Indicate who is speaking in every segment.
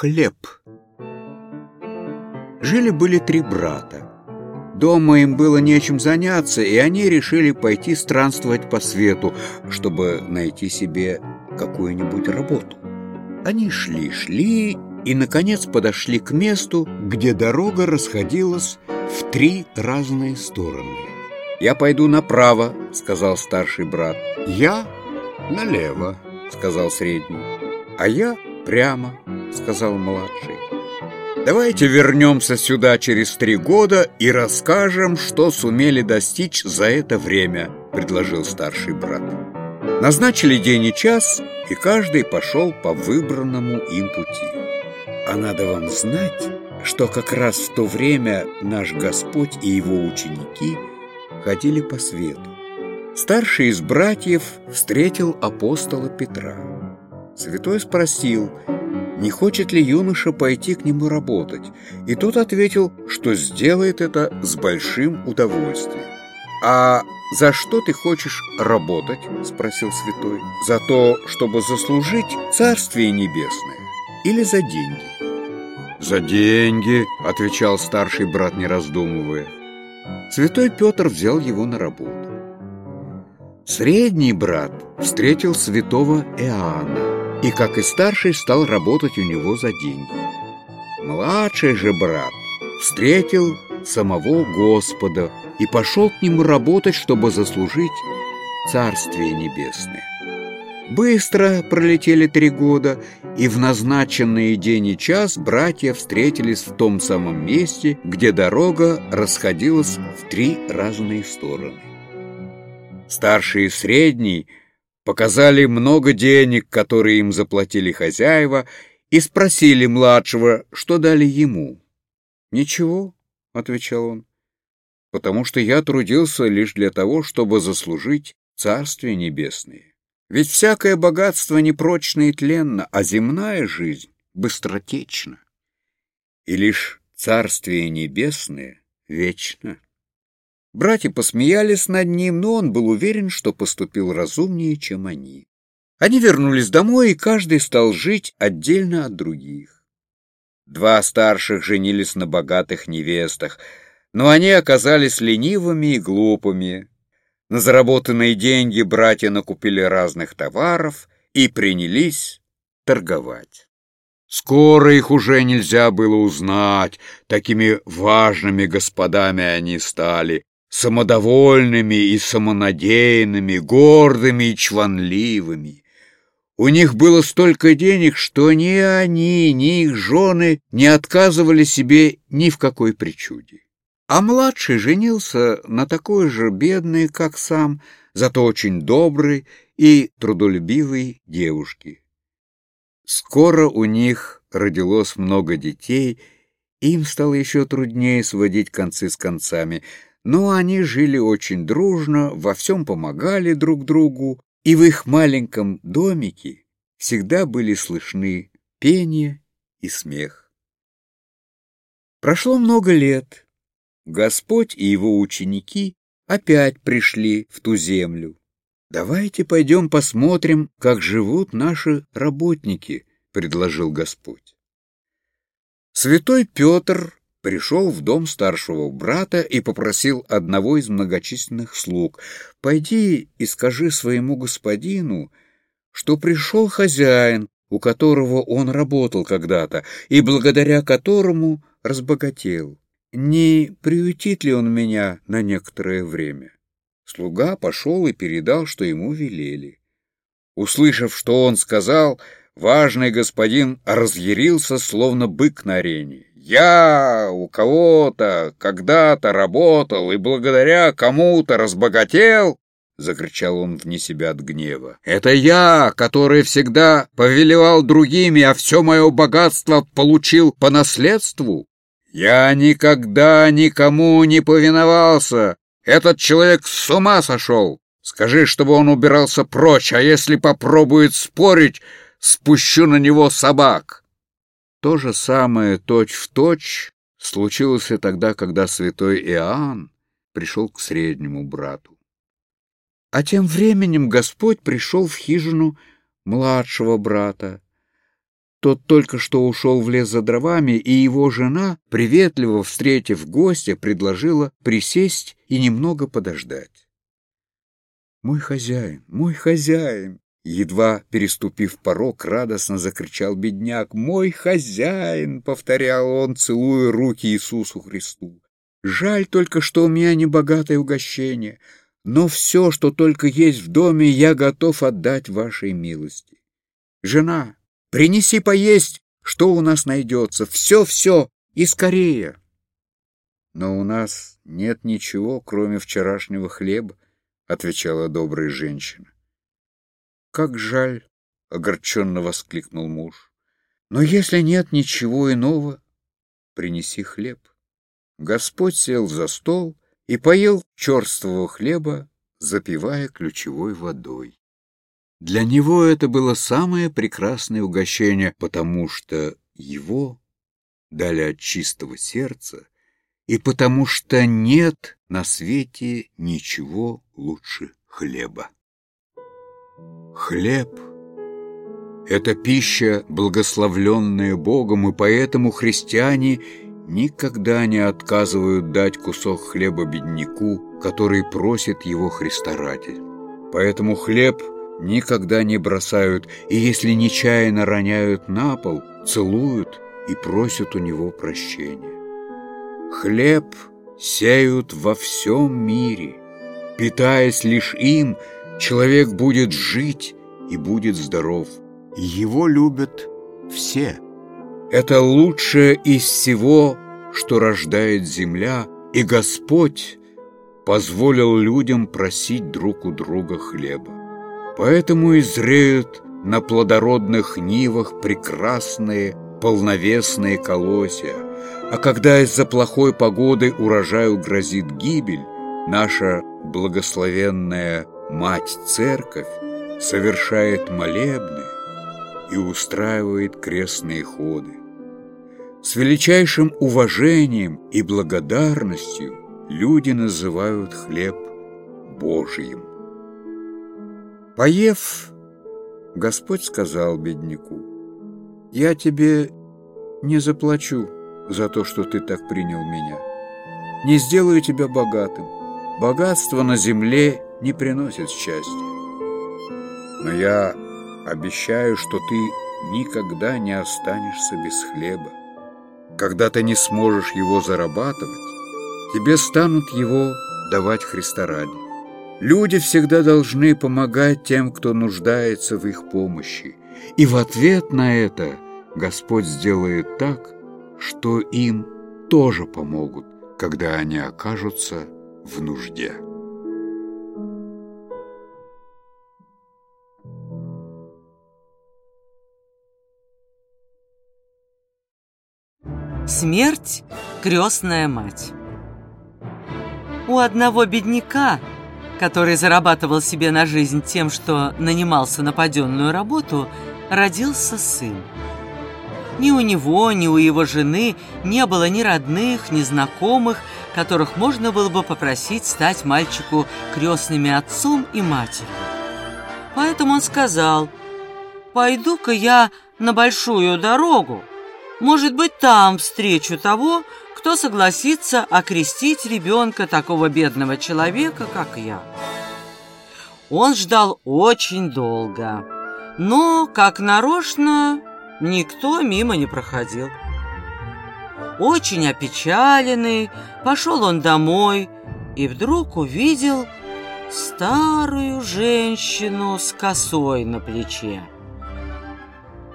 Speaker 1: Хлеб. Жили-были три брата. Дома им было нечем заняться, и они решили пойти странствовать по свету, чтобы найти себе какую-нибудь работу. Они шли-шли и, наконец, подошли к месту, где дорога расходилась в три разные стороны. «Я пойду направо», — сказал старший брат.
Speaker 2: «Я налево», —
Speaker 1: сказал средний. «А я прямо», — сказал младший. «Давайте вернемся сюда через три года и расскажем, что сумели достичь за это время», — предложил старший брат. Назначили день и час, и каждый пошел по выбранному им пути. А надо вам знать, что как раз в то время наш Господь и его ученики ходили по свету. Старший из братьев встретил апостола Петра. Святой спросил, не хочет ли юноша пойти к нему работать, и тот ответил, что сделает это с большим удовольствием. «А за что ты хочешь работать?» – спросил святой. «За то, чтобы заслужить Царствие Небесное или за деньги?»
Speaker 2: «За деньги», – отвечал старший брат, не раздумывая.
Speaker 1: Святой Петр взял его на работу. Средний брат встретил святого Иоанна и, как и старший, стал работать у него за деньги. Младший же брат встретил самого Господа и пошел к нему работать, чтобы заслужить Царствие Небесное. Быстро пролетели три года, и в назначенный день и час братья встретились в том самом месте, где дорога расходилась в три разные стороны. Старший и средний – показали много денег, которые им заплатили хозяева, и спросили младшего, что дали ему. «Ничего», — отвечал он, — «потому что я трудился лишь для того, чтобы заслужить Царствие Небесное. Ведь всякое богатство непрочно и тленно, а земная жизнь быстротечна. И лишь Царствие Небесное вечно». Братья посмеялись над ним, но он был уверен, что поступил разумнее, чем они. Они вернулись домой, и каждый стал жить отдельно от других. Два старших женились на богатых невестах, но они оказались ленивыми и глупыми. На заработанные деньги братья накупили разных товаров и принялись торговать. Скоро их уже нельзя было узнать, такими важными господами они стали, самодовольными и самонадеянными, гордыми и чванливыми. У них было столько денег, что ни они, ни их жены не отказывали себе ни в какой причуде. А младший женился на такой же бедной, как сам, зато очень доброй и трудолюбивой девушке. Скоро у них родилось много детей, им стало еще труднее сводить концы с концами — но они жили очень дружно, во всем помогали друг другу, и в их маленьком домике всегда были слышны пение и смех. Прошло много лет. Господь и его ученики опять пришли в ту землю. «Давайте пойдем посмотрим, как живут наши работники», — предложил Господь. Святой Петр пришел в дом старшего брата и попросил одного из многочисленных слуг, «Пойди и скажи своему господину, что пришел хозяин, у которого он работал когда-то, и благодаря которому разбогател. Не приютит ли он меня на некоторое время?» Слуга пошел и передал, что ему велели. Услышав, что он сказал, важный господин разъярился, словно бык на арене. Я у кого-то когда-то работал и благодаря кому-то разбогател, — закричал он вне себя от гнева. «Это я, который всегда повелевал другими, а все мое богатство получил по наследству? Я никогда никому не повиновался. Этот человек с ума сошел. Скажи, чтобы он убирался прочь, а если попробует спорить, спущу на него собак». То же самое точь-в-точь точь случилось и тогда, когда святой Иоанн пришел к среднему брату. А тем временем Господь пришел в хижину младшего брата. Тот только что ушел в лес за дровами, и его жена, приветливо встретив гостя, предложила присесть и немного подождать. «Мой хозяин, мой хозяин!» Едва переступив порог, радостно закричал бедняк. «Мой хозяин!» — повторял он, целуя руки Иисусу Христу. «Жаль только, что у меня небогатое угощение, но все, что только есть в доме, я готов отдать вашей милости. Жена, Принеси поесть, что у нас найдется. Все-все и скорее. Но у нас нет ничего, кроме вчерашнего хлеба, отвечала добрая женщина. Как жаль, огорченно воскликнул муж. Но если нет ничего иного, принеси хлеб. Господь сел за стол и поел черствого хлеба, запивая ключевой водой. Для него это было самое прекрасное угощение, потому что его дали от чистого сердца, и потому что нет на свете ничего лучше хлеба. Хлеб — это пища, благословленная Богом, и поэтому христиане никогда не отказывают дать кусок хлеба бедняку, который просит его Христа ради. Поэтому хлеб — никогда не бросают, и если нечаянно роняют на пол, целуют и просят у него прощения. Хлеб сеют во всем мире. Питаясь лишь им, человек будет жить и будет здоров. Его любят все. Это лучшее из всего, что рождает земля, и Господь позволил людям просить друг у друга хлеба. Поэтому и зреют на плодородных нивах прекрасные полновесные колосья. А когда из-за плохой погоды урожаю грозит гибель, наша благословенная Мать-Церковь совершает молебны и устраивает крестные ходы. С величайшим уважением и благодарностью люди называют хлеб Божьим. Поев, Господь сказал бедняку, «Я тебе не заплачу за то, что ты так принял меня. Не сделаю тебя богатым. Богатство на земле не приносит счастья. Но я обещаю, что ты никогда не останешься без хлеба. Когда ты не сможешь его зарабатывать, тебе станут его давать Христа ради. Люди всегда должны помогать тем, кто нуждается в их помощи. И в ответ на это Господь сделает так, что им тоже помогут, когда они окажутся в нужде.
Speaker 3: Смерть – крестная мать. У одного бедняка – который зарабатывал себе на жизнь тем, что нанимался на паденную работу, родился сын. Ни у него, ни у его жены не было ни родных, ни знакомых, которых можно было бы попросить стать мальчику крестными отцом и матерью. Поэтому он сказал, «Пойду-ка я на большую дорогу. Может быть, там встречу того, кто согласится окрестить ребенка такого бедного человека, как я. Он ждал очень долго, но, как нарочно, никто мимо не проходил. Очень опечаленный, пошел он домой и вдруг увидел старую женщину с косой на плече.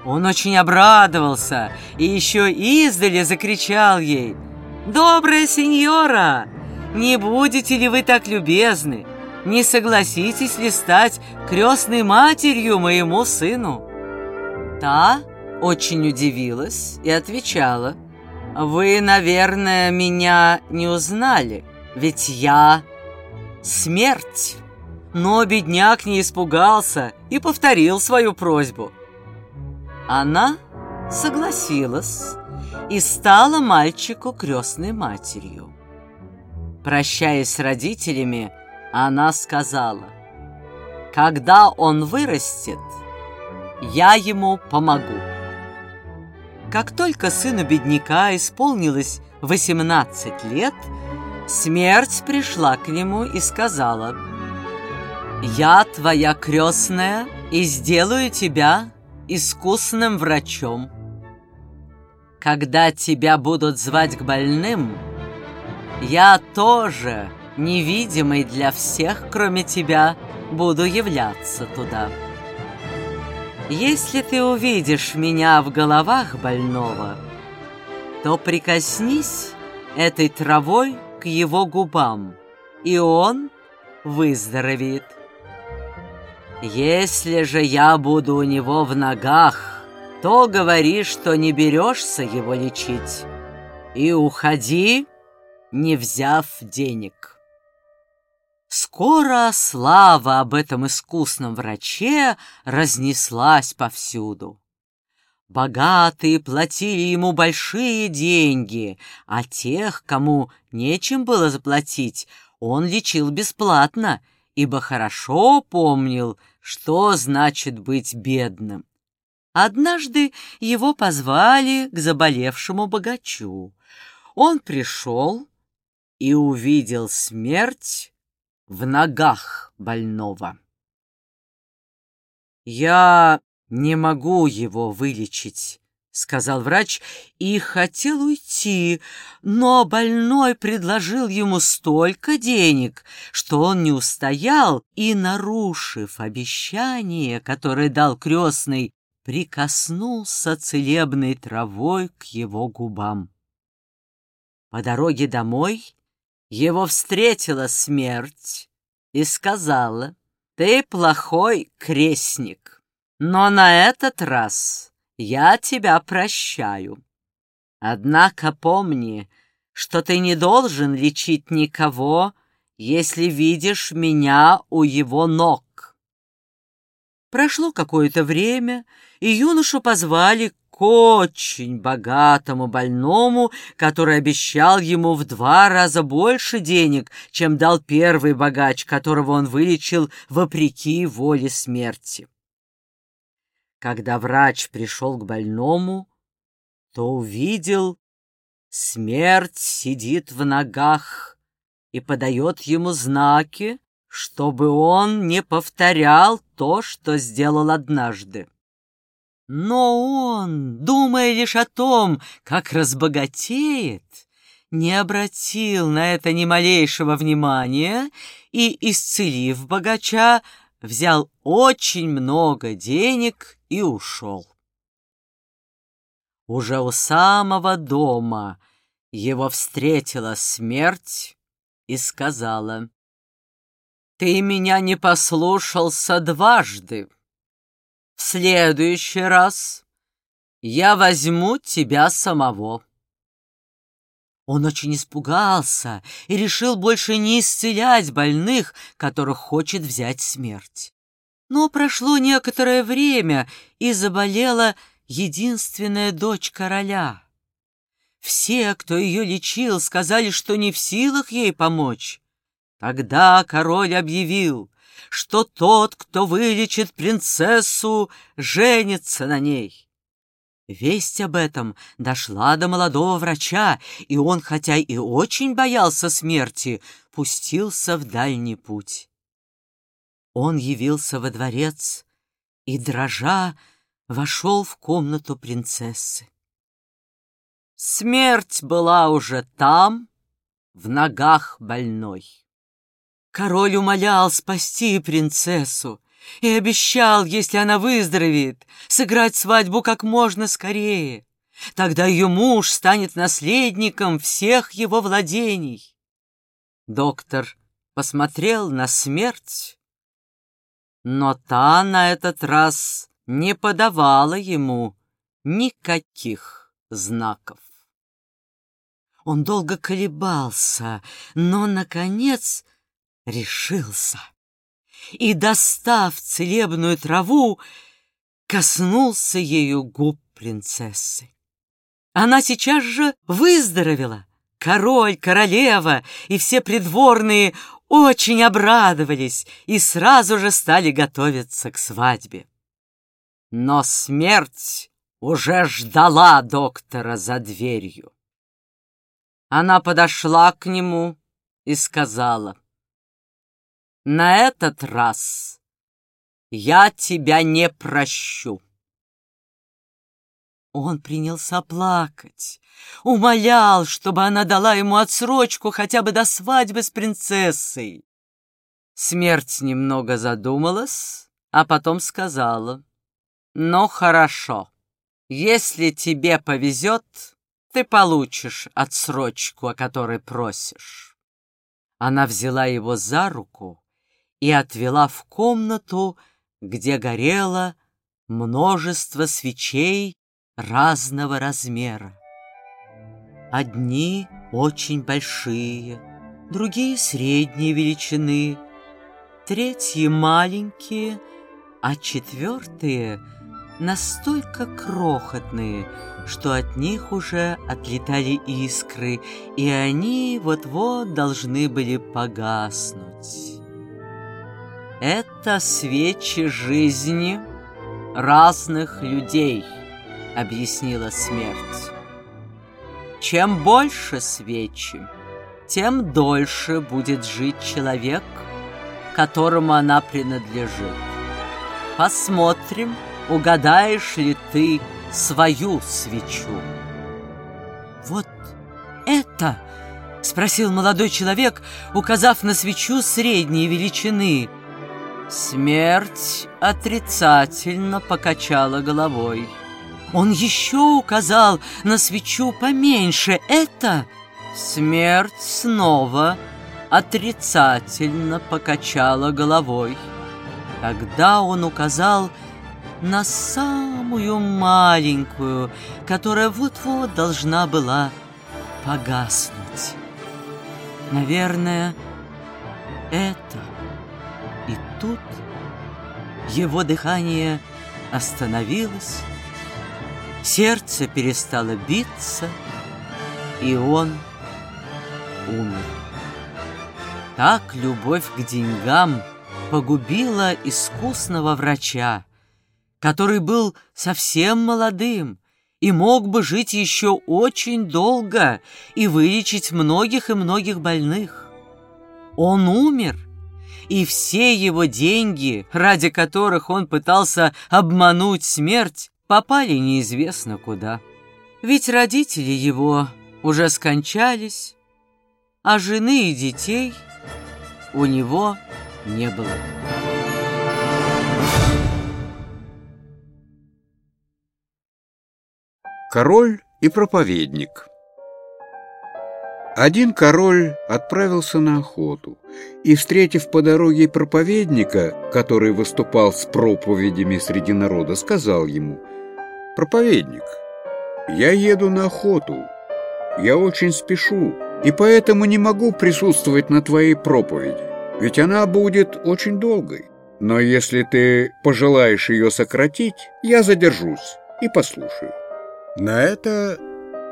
Speaker 3: Он очень обрадовался и еще издали закричал ей – «Добрая сеньора, не будете ли вы так любезны? Не согласитесь ли стать крестной матерью моему сыну?» Та очень удивилась и отвечала, «Вы, наверное, меня не узнали, ведь я смерть». Но бедняк не испугался и повторил свою просьбу. Она согласилась и стала мальчику крестной матерью. Прощаясь с родителями, она сказала, «Когда он вырастет, я ему помогу». Как только сыну бедняка исполнилось 18 лет, смерть пришла к нему и сказала, «Я твоя крестная и сделаю тебя искусным врачом. Когда тебя будут звать к больным, я тоже, невидимый для всех, кроме тебя, буду являться туда. Если ты увидишь меня в головах больного, то прикоснись этой травой к его губам, и он выздоровеет. Если же я буду у него в ногах, то говори, что не берешься его лечить, и уходи, не взяв денег. Скоро слава об этом искусном враче разнеслась повсюду. Богатые платили ему большие деньги, а тех, кому нечем было заплатить, он лечил бесплатно, ибо хорошо помнил, что значит быть бедным. Однажды его позвали к заболевшему богачу. Он пришел и увидел смерть в ногах больного. «Я не могу его вылечить», — сказал врач и хотел уйти, но больной предложил ему столько денег, что он не устоял и, нарушив обещание, которое дал крестный, прикоснулся целебной травой к его губам. По дороге домой его встретила смерть и сказала, «Ты плохой крестник, но на этот раз я тебя прощаю. Однако помни, что ты не должен лечить никого, если видишь меня у его ног». Прошло какое-то время, и юношу позвали к очень богатому больному, который обещал ему в два раза больше денег, чем дал первый богач, которого он вылечил вопреки воле смерти. Когда врач пришел к больному, то увидел, смерть сидит в ногах и подает ему знаки, чтобы он не повторял то, что сделал однажды. Но он, думая лишь о том, как разбогатеет, не обратил на это ни малейшего внимания и, исцелив богача, взял очень много денег и ушел. Уже у самого дома его встретила смерть и сказала, «Ты меня не послушался дважды. В следующий раз я возьму тебя самого». Он очень испугался и решил больше не исцелять больных, которых хочет взять смерть. Но прошло некоторое время, и заболела единственная дочь короля. Все, кто ее лечил, сказали, что не в силах ей помочь. Тогда король объявил, что тот, кто вылечит принцессу, женится на ней. Весть об этом дошла до молодого врача, и он, хотя и очень боялся смерти, пустился в дальний путь. Он явился во дворец и, дрожа, вошел в комнату принцессы. Смерть была уже там, в ногах больной. Король умолял спасти принцессу и обещал, если она выздоровеет, сыграть свадьбу как можно скорее. Тогда ее муж станет наследником всех его владений. Доктор посмотрел на смерть, но та на этот раз не подавала ему никаких знаков. Он долго колебался, но, наконец, решился и, достав целебную траву, коснулся ею губ принцессы. Она сейчас же выздоровела. Король, королева и все придворные очень обрадовались и сразу же стали готовиться к свадьбе. Но смерть уже ждала доктора за дверью. Она подошла к нему и сказала, «На этот раз я тебя не прощу». Он принялся плакать, умолял, чтобы она дала ему отсрочку хотя бы до свадьбы с принцессой. Смерть немного задумалась, а потом сказала, «Ну, хорошо, если тебе повезет, ты получишь отсрочку, о которой просишь». Она взяла его за руку и отвела в комнату, где горело множество свечей разного размера. Одни очень большие, другие средней величины, третьи маленькие, а четвертые настолько крохотные, что от них уже отлетали искры, и они вот-вот должны были погаснуть. Это свечи жизни разных людей, объяснила смерть. Чем больше свечи, тем дольше будет жить человек, которому она принадлежит. Посмотрим, угадаешь ли ты свою свечу. Вот это, спросил молодой человек, указав на свечу средней величины. Смерть отрицательно покачала головой. Он еще указал на свечу поменьше. Это смерть снова отрицательно покачала головой. Тогда он указал на самую маленькую, которая вот-вот должна была погаснуть. Наверное, это. И тут его дыхание остановилось, сердце перестало биться, и он умер. Так любовь к деньгам погубила искусного врача, который был совсем молодым и мог бы жить еще очень долго и вылечить многих и многих больных. Он умер, и все его деньги, ради которых он пытался обмануть смерть, попали неизвестно куда. Ведь родители его уже скончались, а жены и детей – у него не было.
Speaker 1: Король и проповедник Один король отправился на охоту и, встретив по дороге проповедника, который выступал с проповедями среди народа, сказал ему, «Проповедник, я еду на охоту, я очень спешу, и поэтому не могу присутствовать на твоей проповеди, ведь она будет очень долгой. Но если ты пожелаешь ее сократить, я задержусь и послушаю». На это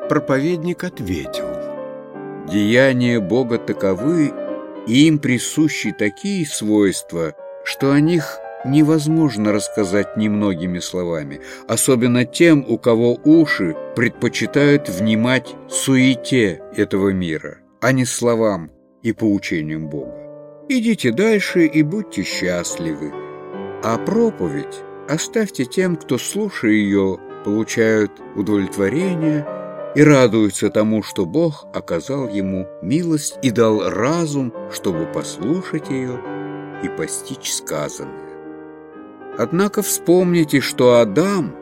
Speaker 1: проповедник ответил, «Деяния Бога таковы, и им присущи такие свойства, что о них невозможно рассказать немногими словами, особенно тем, у кого уши предпочитают внимать суете этого мира, а не словам и поучениям Бога. Идите дальше и будьте счастливы, а проповедь оставьте тем, кто, слушая ее, получают удовлетворение и радуются тому, что Бог оказал ему милость и дал разум, чтобы послушать ее и постичь сказанное. Однако вспомните, что Адам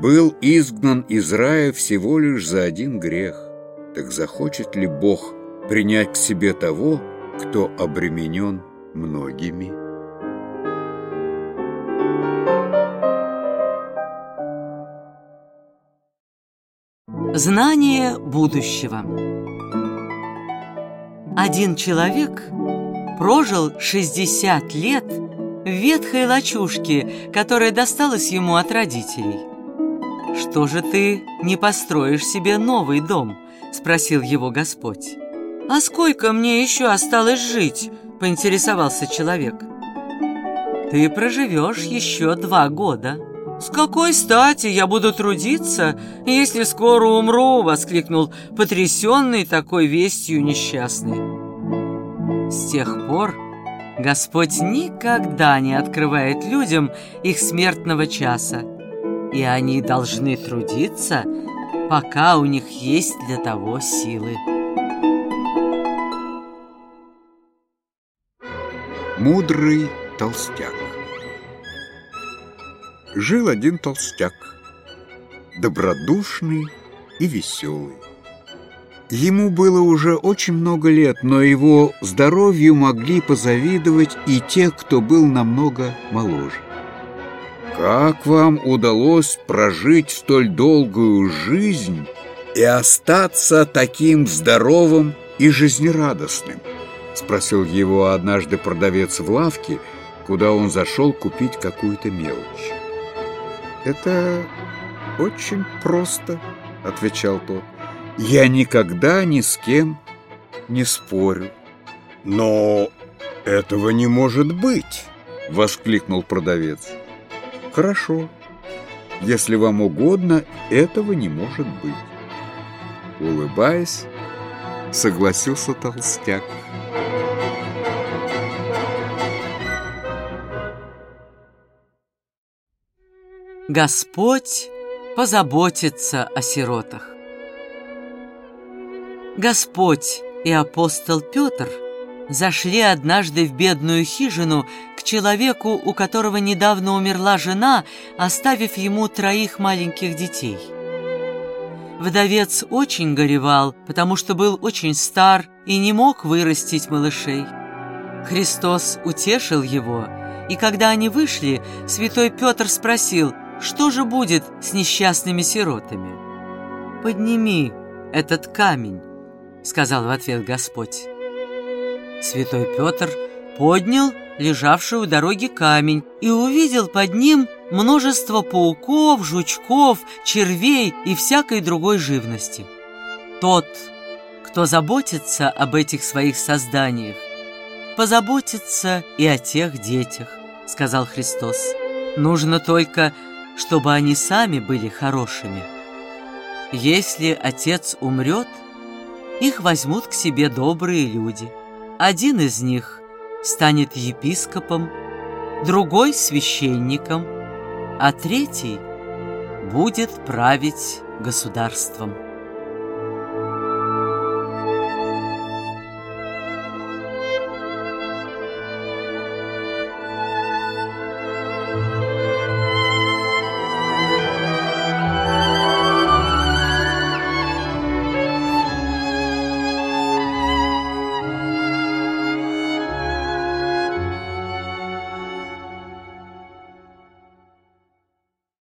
Speaker 1: был изгнан из рая всего лишь за один грех. Так захочет ли Бог принять к себе того, кто обременен многими?
Speaker 3: Знание будущего Один человек прожил 60 лет в ветхой лачушке, которая досталась ему от родителей. «Что же ты не построишь себе новый дом?» – спросил его Господь. «А сколько мне еще осталось жить?» – поинтересовался человек. «Ты проживешь еще два года», – «С какой стати я буду трудиться, если скоро умру?» — воскликнул потрясенный такой вестью несчастный. С тех пор Господь никогда не открывает людям их смертного часа, и они должны трудиться, пока у них есть для того силы.
Speaker 1: Мудрый толстяк Жил один толстяк, добродушный и веселый. Ему было уже очень много лет, но его здоровью могли позавидовать и те, кто был намного моложе. «Как вам удалось прожить столь долгую жизнь и остаться таким здоровым и жизнерадостным?» — спросил его однажды продавец в лавке, куда он зашел купить какую-то мелочь. «Это очень просто», — отвечал тот. Я никогда ни с кем не спорю.
Speaker 2: Но этого не может быть,
Speaker 1: воскликнул продавец. Хорошо. Если вам угодно, этого не может быть. Улыбаясь, согласился толстяк.
Speaker 3: Господь позаботится о сиротах. Господь и апостол Петр зашли однажды в бедную хижину к человеку, у которого недавно умерла жена, оставив ему троих маленьких детей. Вдовец очень горевал, потому что был очень стар и не мог вырастить малышей. Христос утешил его, и когда они вышли, святой Петр спросил, что же будет с несчастными сиротами. «Подними этот камень», — сказал в ответ Господь. Святой Петр поднял лежавший у дороги камень и увидел под ним множество пауков, жучков, червей и всякой другой живности. Тот, кто заботится об этих своих созданиях, позаботится и о тех детях, сказал Христос. Нужно только, чтобы они сами были хорошими. Если отец умрет, их возьмут к себе добрые люди. Один из них станет епископом, другой – священником, а третий будет править государством.